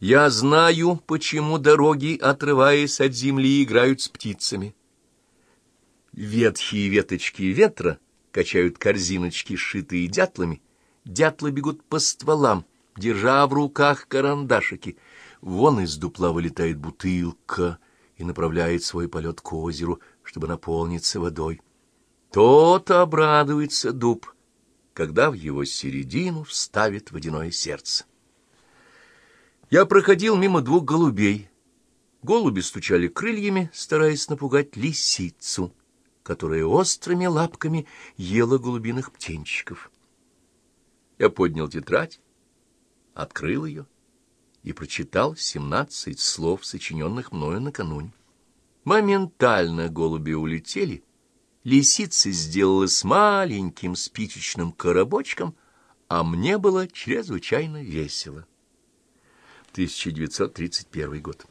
Я знаю, почему дороги, отрываясь от земли, играют с птицами. Ветхие веточки ветра качают корзиночки, сшитые дятлами. Дятлы бегут по стволам, держа в руках карандашики. Вон из дупла вылетает бутылка и направляет свой полет к озеру, чтобы наполниться водой. Тот обрадуется дуб, когда в его середину вставит водяное сердце. Я проходил мимо двух голубей. Голуби стучали крыльями, стараясь напугать лисицу, которая острыми лапками ела голубиных птенчиков. Я поднял тетрадь, открыл ее и прочитал семнадцать слов, сочиненных мною накануне. Моментально голуби улетели, лисица сделалась маленьким спичечным коробочком, а мне было чрезвычайно весело. 1931 год.